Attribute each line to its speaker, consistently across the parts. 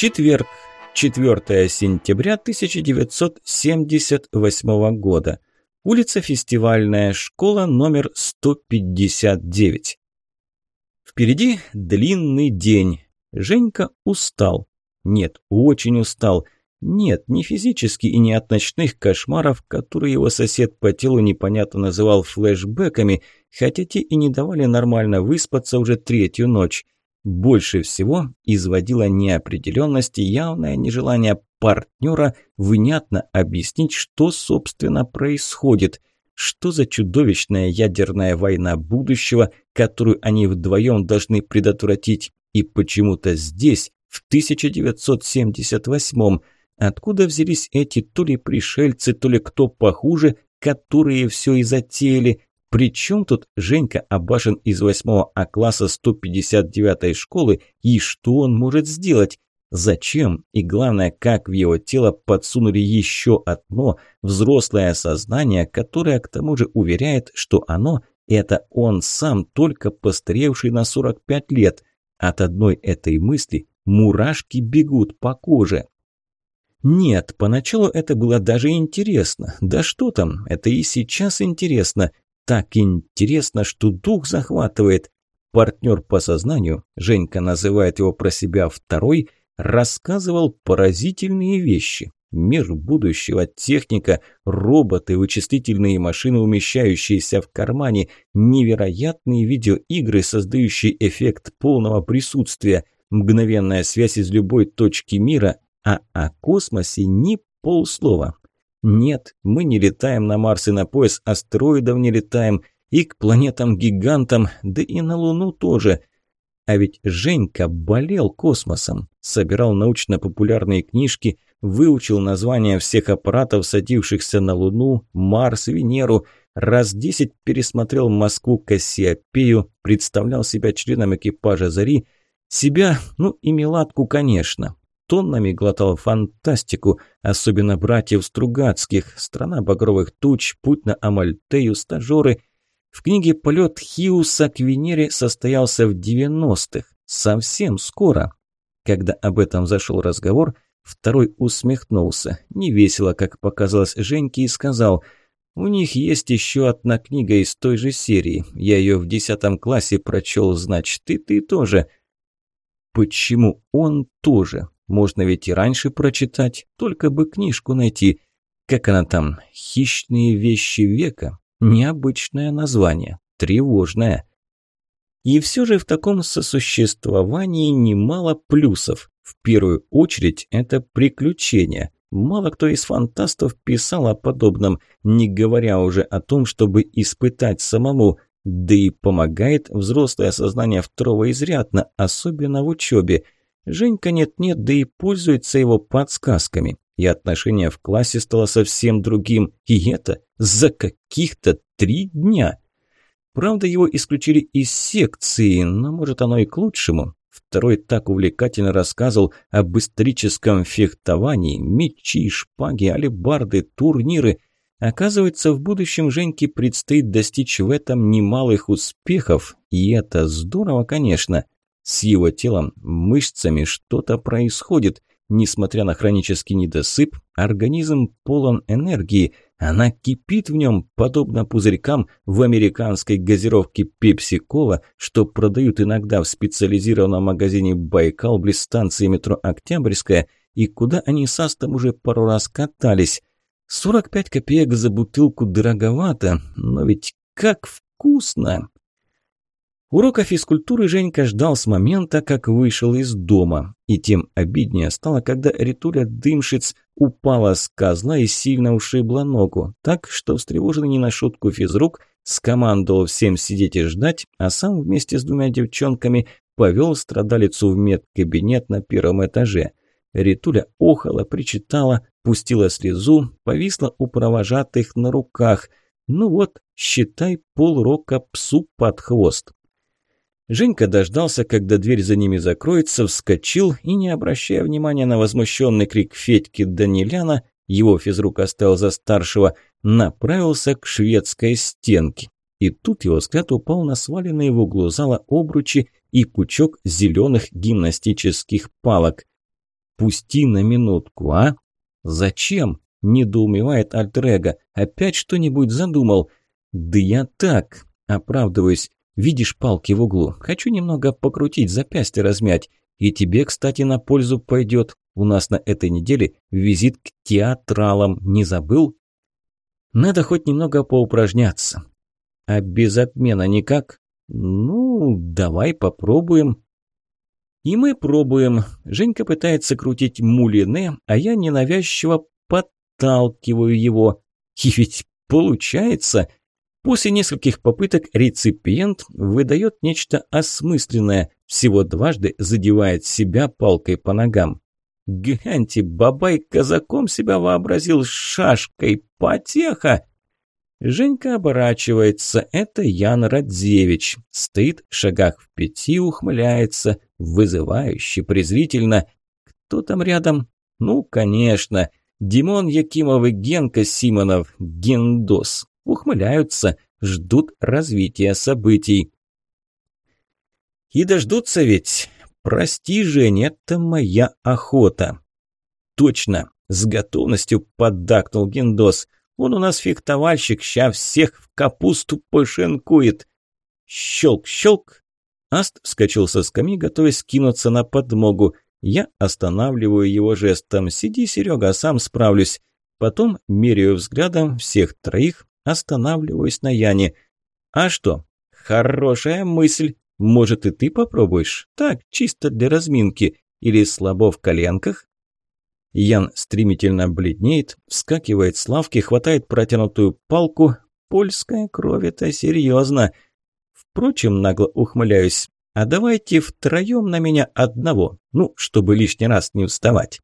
Speaker 1: Четверг, 4 сентября 1978 года. Улица Фестивальная, школа номер 159. Впереди длинный день. Женька устал. Нет, очень устал. Нет, не физически и не от ночных кошмаров, которые его сосед по телу непонятно называл флешбэками, хотя те и не давали нормально выспаться уже третью ночь. Больше всего изводила неопределенность и явное нежелание партнера внятно объяснить, что, собственно, происходит. Что за чудовищная ядерная война будущего, которую они вдвоем должны предотвратить, и почему-то здесь, в 1978-м, Откуда взялись эти то ли пришельцы, то ли кто похуже, которые все и затеяли? Причем тут Женька Абашин из 8 А класса 159 школы и что он может сделать? Зачем? И главное, как в его тело подсунули еще одно взрослое сознание, которое к тому же уверяет, что оно – это он сам, только постаревший на 45 лет. От одной этой мысли мурашки бегут по коже. Нет, поначалу это было даже интересно. Да что там, это и сейчас интересно. Так интересно, что дух захватывает. Партнер по сознанию, Женька называет его про себя второй, рассказывал поразительные вещи. Мир будущего, техника, роботы, вычислительные машины, умещающиеся в кармане, невероятные видеоигры, создающие эффект полного присутствия, мгновенная связь из любой точки мира, а о космосе ни полслова. Нет, мы не летаем на Марс и на пояс астероидов не летаем, и к планетам-гигантам, да и на Луну тоже. А ведь Женька болел космосом, собирал научно-популярные книжки, выучил названия всех аппаратов, садившихся на Луну, Марс, Венеру, раз десять пересмотрел Москву Кассиопею, представлял себя членом экипажа «Зари», себя, ну и Меладку, конечно, тоннами глотал фантастику, особенно братьев Стругацких, «Страна багровых туч», «Путь на Амальтею», «Стажеры». В книге «Полет Хиуса к Венере» состоялся в 90-х, совсем скоро. Когда об этом зашел разговор, второй усмехнулся, невесело, как показалось Женьке, и сказал – у них есть еще одна книга из той же серии. Я ее в десятом классе прочел, значит, и ты тоже. Почему он тоже? Можно ведь и раньше прочитать, только бы книжку найти. Как она там? «Хищные вещи века». Необычное название, тревожное. И все же в таком сосуществовании немало плюсов. В первую очередь это приключение. Мало кто из фантастов писал о подобном, не говоря уже о том, чтобы испытать самому. Да и помогает взрослое сознание второго изрядно, особенно в учебе – Женька нет-нет, да и пользуется его подсказками. И отношение в классе стало совсем другим. И это за каких-то три дня. Правда, его исключили из секции, но может оно и к лучшему. Второй так увлекательно рассказывал об историческом фехтовании, мечи, шпаги, алебарды, турниры. Оказывается, в будущем Женьке предстоит достичь в этом немалых успехов, и это здорово, конечно. С его телом, мышцами что-то происходит. Несмотря на хронический недосып, организм полон энергии. Она кипит в нем, подобно пузырькам в американской газировке пепси-кола, что продают иногда в специализированном магазине «Байкал» близ станции метро «Октябрьская», и куда они с Астом уже пару раз катались. 45 копеек за бутылку дороговато, но ведь как вкусно! Урока физкультуры Женька ждал с момента, как вышел из дома. И тем обиднее стало, когда Ритуля Дымшиц упала с козла и сильно ушибла ногу, так что встревоженный не на шутку физрук скомандовал всем сидеть и ждать, а сам вместе с двумя девчонками повел страдалицу в медкабинет на первом этаже. Ритуля охала, причитала, пустила слезу, повисла у провожатых на руках. Ну вот, считай полрока псу под хвост. Женька дождался, когда дверь за ними закроется, вскочил и, не обращая внимания на возмущенный крик Федьки Даниляна, его физрук оставил за старшего, направился к шведской стенке. И тут его взгляд упал на сваленные в углу зала обручи и пучок зеленых гимнастических палок. Отпусти на минутку, а? Зачем? Недоумевает Альтрега. Опять что-нибудь задумал? Да я так, оправдываюсь. Видишь палки в углу? Хочу немного покрутить, запястье размять. И тебе, кстати, на пользу пойдет. У нас на этой неделе визит к театралам. Не забыл? Надо хоть немного поупражняться. А без обмена никак? Ну, давай попробуем. И мы пробуем. Женька пытается крутить мулине, а я ненавязчиво подталкиваю его. И ведь получается. После нескольких попыток реципиент выдает нечто осмысленное, всего дважды задевает себя палкой по ногам. Гляньте, бабай казаком себя вообразил шашкой, потеха! Женька оборачивается, это Ян Радзевич. Стоит в шагах в пяти, ухмыляется, вызывающе, презрительно. Кто там рядом? Ну, конечно, Димон Якимов и Генка Симонов, Гендос. Ухмыляются, ждут развития событий. И дождутся ведь. Прости, Жень, это моя охота. Точно, с готовностью поддакнул Гендос. Он у нас фехтовальщик, ща всех в капусту пошинкует. Щелк-щелк. Аст вскочил со скамьи, готовясь кинуться на подмогу. Я останавливаю его жестом. «Сиди, Серега, сам справлюсь». Потом меряю взглядом всех троих, останавливаюсь на Яне. «А что? Хорошая мысль. Может, и ты попробуешь? Так, чисто для разминки. Или слабо в коленках?» Ян стремительно бледнеет, вскакивает с лавки, хватает протянутую палку. Польская кровь – это серьезно. Впрочем, нагло ухмыляюсь. А давайте втроем на меня одного, ну, чтобы лишний раз не вставать.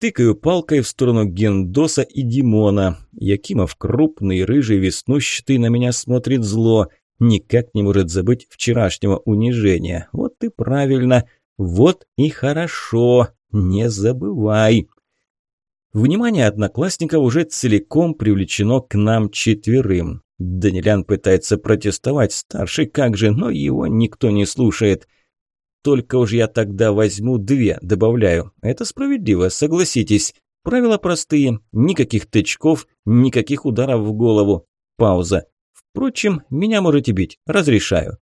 Speaker 1: Тыкаю палкой в сторону Гендоса и Димона. Якимов крупный, рыжий, веснущатый на меня смотрит зло. Никак не может забыть вчерашнего унижения. Вот и правильно. Вот и хорошо. Не забывай. Внимание одноклассников уже целиком привлечено к нам четверым. Данилян пытается протестовать, старший как же, но его никто не слушает. Только уж я тогда возьму две, добавляю. Это справедливо, согласитесь. Правила простые, никаких тычков, никаких ударов в голову. Пауза. Впрочем, меня можете бить, разрешаю.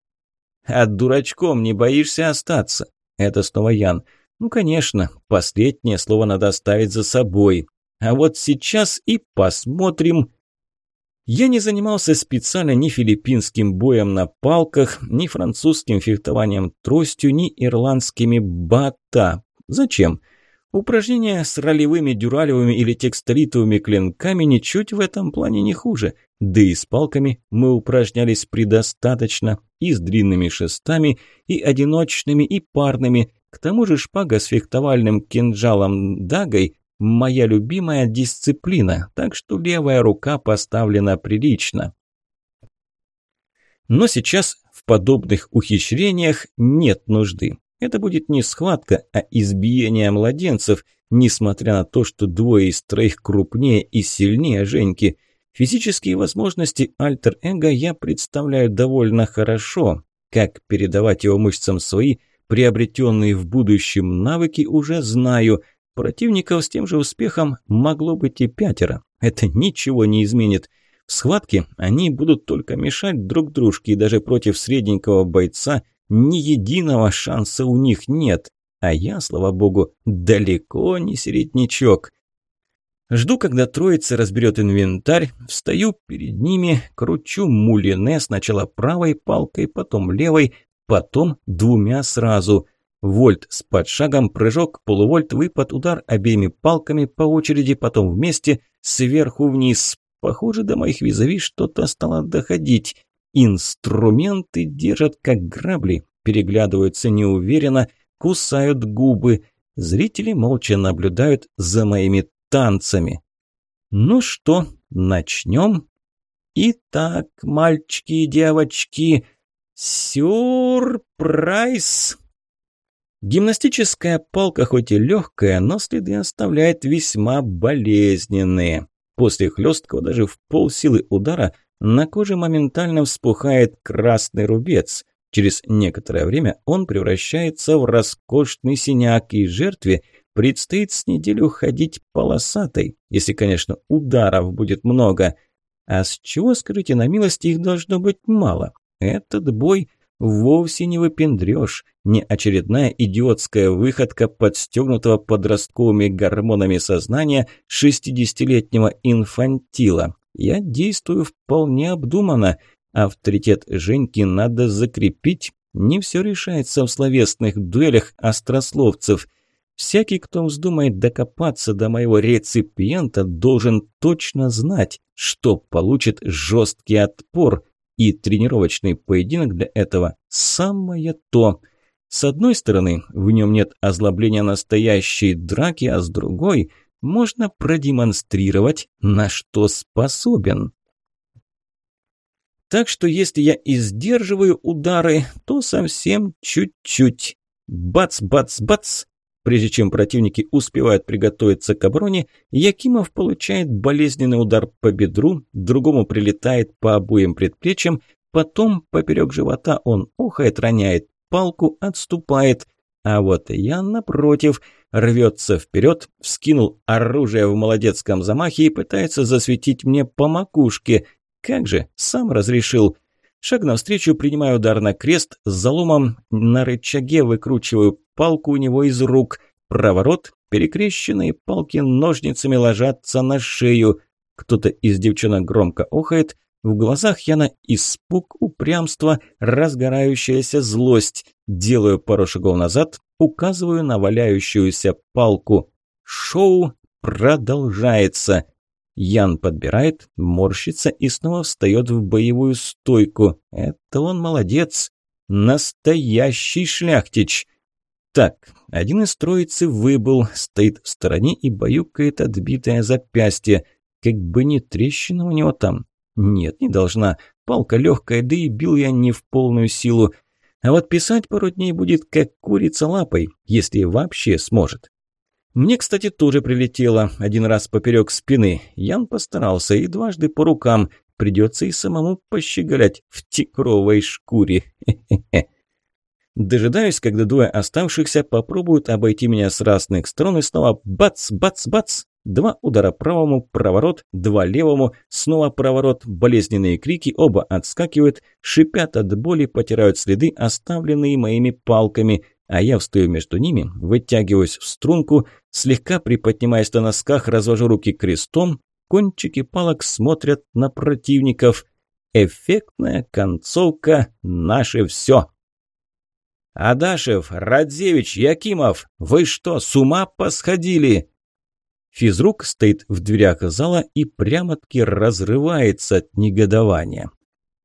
Speaker 1: А дурачком не боишься остаться? Это снова Ян. Ну, конечно, последнее слово надо оставить за собой. А вот сейчас и посмотрим. Я не занимался специально ни филиппинским боем на палках, ни французским фехтованием тростью, ни ирландскими бата. Зачем? Упражнения с ролевыми дюралевыми или текстолитовыми клинками ничуть в этом плане не хуже. Да и с палками мы упражнялись предостаточно, и с длинными шестами, и одиночными, и парными – к тому же шпага с фехтовальным кинжалом дагой – моя любимая дисциплина, так что левая рука поставлена прилично. Но сейчас в подобных ухищрениях нет нужды. Это будет не схватка, а избиение младенцев, несмотря на то, что двое из троих крупнее и сильнее Женьки. Физические возможности альтер-эго я представляю довольно хорошо. Как передавать его мышцам свои – Приобретенные в будущем навыки уже знаю. Противников с тем же успехом могло быть и пятеро. Это ничего не изменит. В схватке они будут только мешать друг дружке, и даже против средненького бойца ни единого шанса у них нет. А я, слава богу, далеко не середнячок. Жду, когда троица разберет инвентарь, встаю перед ними, кручу мулине сначала правой палкой, потом левой, потом двумя сразу. Вольт с подшагом, прыжок, полувольт, выпад, удар обеими палками по очереди, потом вместе, сверху вниз. Похоже, до моих визави что-то стало доходить. Инструменты держат как грабли, переглядываются неуверенно, кусают губы. Зрители молча наблюдают за моими танцами. Ну что, начнем? Итак, мальчики и девочки, Сюрприз! Гимнастическая палка хоть и легкая, но следы оставляет весьма болезненные. После хлесткого даже в полсилы удара на коже моментально вспухает красный рубец. Через некоторое время он превращается в роскошный синяк, и жертве предстоит с неделю ходить полосатой, если, конечно, ударов будет много. А с чего, скажите на милость, их должно быть мало? Этот бой вовсе не выпендрёшь, не очередная идиотская выходка подстегнутого подростковыми гормонами сознания 60-летнего инфантила. Я действую вполне обдуманно. Авторитет Женьки надо закрепить. Не все решается в словесных дуэлях острословцев. Всякий, кто вздумает докопаться до моего реципиента, должен точно знать, что получит жесткий отпор – и тренировочный поединок для этого – самое то. С одной стороны, в нем нет озлобления настоящей драки, а с другой – можно продемонстрировать, на что способен. Так что если я и сдерживаю удары, то совсем чуть-чуть. Бац-бац-бац, Прежде чем противники успевают приготовиться к обороне, Якимов получает болезненный удар по бедру, другому прилетает по обоим предплечьям, потом поперек живота он охает, роняет палку, отступает. А вот я, напротив, рвется вперед, вскинул оружие в молодецком замахе и пытается засветить мне по макушке. Как же, сам разрешил. Шаг навстречу, принимаю удар на крест, с заломом на рычаге выкручиваю палку у него из рук. Проворот, перекрещенные палки ножницами ложатся на шею. Кто-то из девчонок громко охает. В глазах Яна испуг, упрямство, разгорающаяся злость. Делаю пару шагов назад, указываю на валяющуюся палку. Шоу продолжается. Ян подбирает, морщится и снова встает в боевую стойку. Это он молодец. Настоящий шляхтич. Так, один из троицы выбыл, стоит в стороне и баюкает отбитое запястье. Как бы не трещина у него там. Нет, не должна. Палка легкая, да и бил я не в полную силу. А вот писать пару дней будет как курица лапой, если вообще сможет. Мне, кстати, тоже прилетело один раз поперек спины. Ян постарался и дважды по рукам. Придется и самому пощеголять в тигровой шкуре. Дожидаюсь, когда двое оставшихся попробуют обойти меня с разных сторон и снова бац-бац-бац. Два удара правому, проворот, два левому, снова проворот, болезненные крики, оба отскакивают, шипят от боли, потирают следы, оставленные моими палками – а я встаю между ними, вытягиваюсь в струнку, слегка приподнимаясь на носках, развожу руки крестом, кончики палок смотрят на противников. Эффектная концовка – наше все. «Адашев, Радзевич, Якимов, вы что, с ума посходили?» Физрук стоит в дверях зала и прямо-таки разрывается от негодования.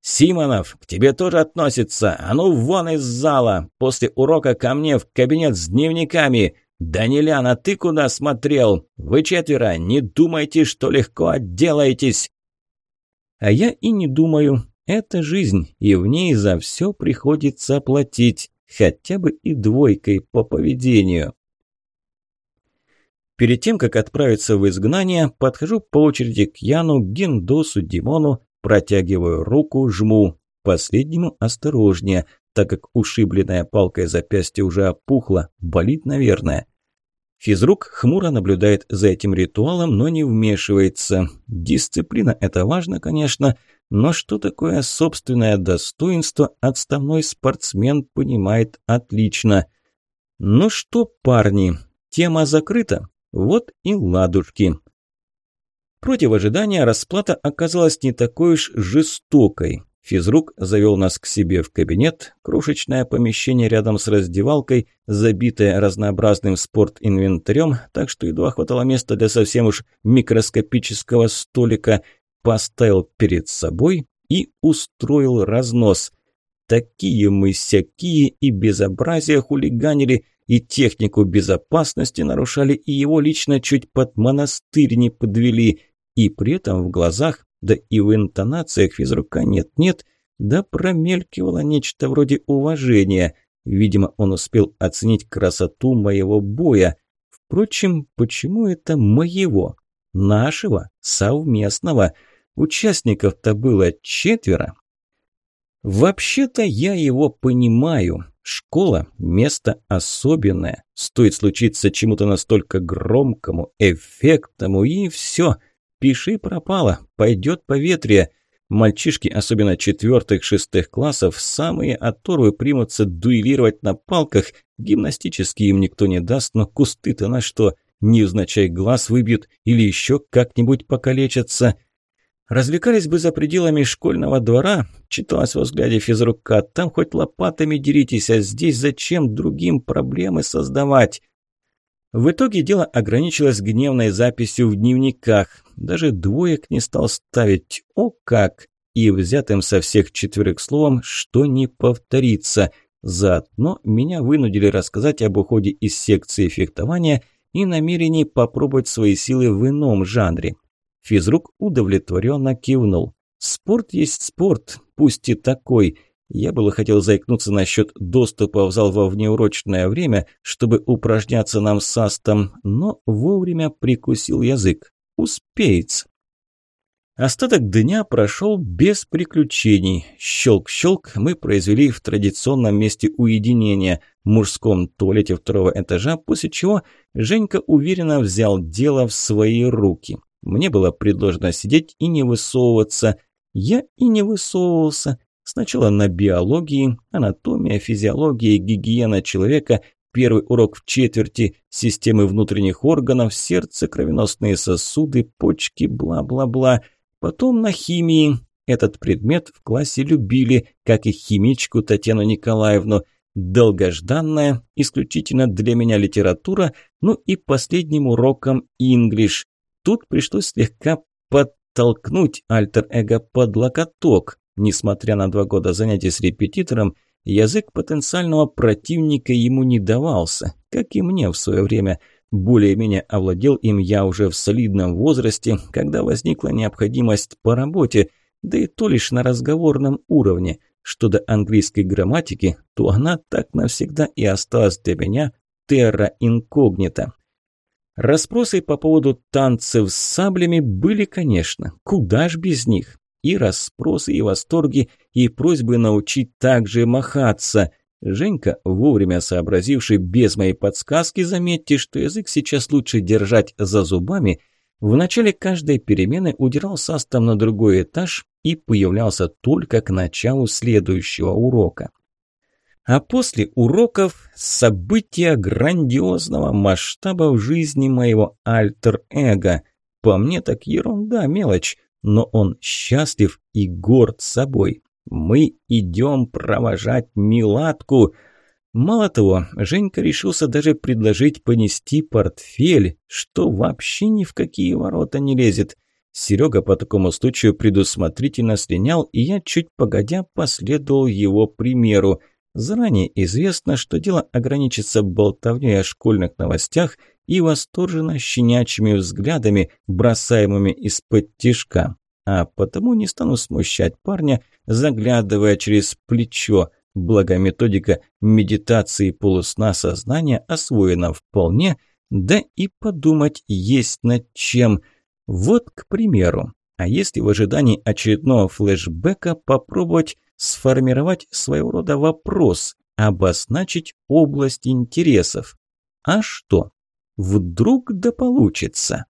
Speaker 1: «Симонов, к тебе тоже относится. А ну вон из зала. После урока ко мне в кабинет с дневниками. Даниляна, ты куда смотрел? Вы четверо, не думайте, что легко отделаетесь». А я и не думаю. Это жизнь, и в ней за все приходится платить. Хотя бы и двойкой по поведению. Перед тем, как отправиться в изгнание, подхожу по очереди к Яну, Гендосу, Димону, Протягиваю руку, жму. Последнему осторожнее, так как ушибленная палкой запястье уже опухло, болит, наверное. Физрук хмуро наблюдает за этим ритуалом, но не вмешивается. Дисциплина – это важно, конечно, но что такое собственное достоинство, отставной спортсмен понимает отлично. Ну что, парни, тема закрыта. Вот и ладушки. Против ожидания расплата оказалась не такой уж жестокой. Физрук завел нас к себе в кабинет, крошечное помещение рядом с раздевалкой, забитое разнообразным спортинвентарем, так что едва хватало места для совсем уж микроскопического столика, поставил перед собой и устроил разнос. Такие мы сякие и безобразия хулиганили, и технику безопасности нарушали, и его лично чуть под монастырь не подвели – и при этом в глазах, да и в интонациях физрука нет-нет, да промелькивало нечто вроде уважения. Видимо, он успел оценить красоту моего боя. Впрочем, почему это моего? Нашего? Совместного? Участников-то было четверо. Вообще-то я его понимаю. Школа – место особенное. Стоит случиться чему-то настолько громкому, эффектному, и все. Пиши пропало, пойдет поветрие. Мальчишки, особенно четвертых-шестых классов, самые оторвы примутся дуэлировать на палках. Гимнастические им никто не даст, но кусты-то на что? Невзначай глаз выбьют или еще как-нибудь покалечатся. Развлекались бы за пределами школьного двора, читалось во взгляде физрука, там хоть лопатами деритесь, а здесь зачем другим проблемы создавать? В итоге дело ограничилось гневной записью в дневниках. Даже двоек не стал ставить. О как! И взятым со всех четверых словом, что не повторится. Заодно меня вынудили рассказать об уходе из секции фехтования и намерении попробовать свои силы в ином жанре. Физрук удовлетворенно кивнул. Спорт есть спорт, пусть и такой. Я было хотел заикнуться насчет доступа в зал во внеурочное время, чтобы упражняться нам с Астом, но вовремя прикусил язык. Успеется. Остаток дня прошел без приключений. Щелк-щелк мы произвели в традиционном месте уединения, мужском туалете второго этажа, после чего Женька уверенно взял дело в свои руки. Мне было предложено сидеть и не высовываться. Я и не высовывался. Сначала на биологии, анатомия, физиология, гигиена человека, первый урок в четверти, системы внутренних органов, сердце, кровеносные сосуды, почки, бла-бла-бла. Потом на химии. Этот предмет в классе любили, как и химичку Татьяну Николаевну. Долгожданная, исключительно для меня литература, ну и последним уроком English. Тут пришлось слегка подтолкнуть альтер-эго под локоток. Несмотря на два года занятий с репетитором, язык потенциального противника ему не давался, как и мне в свое время. Более-менее овладел им я уже в солидном возрасте, когда возникла необходимость по работе, да и то лишь на разговорном уровне. Что до английской грамматики, то она так навсегда и осталась для меня терра инкогнита. Расспросы по поводу танцев с саблями были, конечно, куда ж без них. И расспросы, и восторги, и просьбы научить также махаться. Женька, вовремя сообразивший без моей подсказки, заметьте, что язык сейчас лучше держать за зубами, в начале каждой перемены удирал састом на другой этаж и появлялся только к началу следующего урока. А после уроков события грандиозного масштаба в жизни моего альтер-эго. По мне так ерунда, мелочь, но он счастлив и горд собой. Мы идем провожать Милатку. Мало того, Женька решился даже предложить понести портфель, что вообще ни в какие ворота не лезет. Серега по такому случаю предусмотрительно слинял, и я чуть погодя последовал его примеру – Заранее известно, что дело ограничится болтовней о школьных новостях и восторженно щенячьими взглядами, бросаемыми из-под тишка. А потому не стану смущать парня, заглядывая через плечо, благо методика медитации полусна сознания освоена вполне, да и подумать есть над чем. Вот, к примеру, а если в ожидании очередного флешбека попробовать сформировать своего рода вопрос, обозначить область интересов. А что? Вдруг да получится?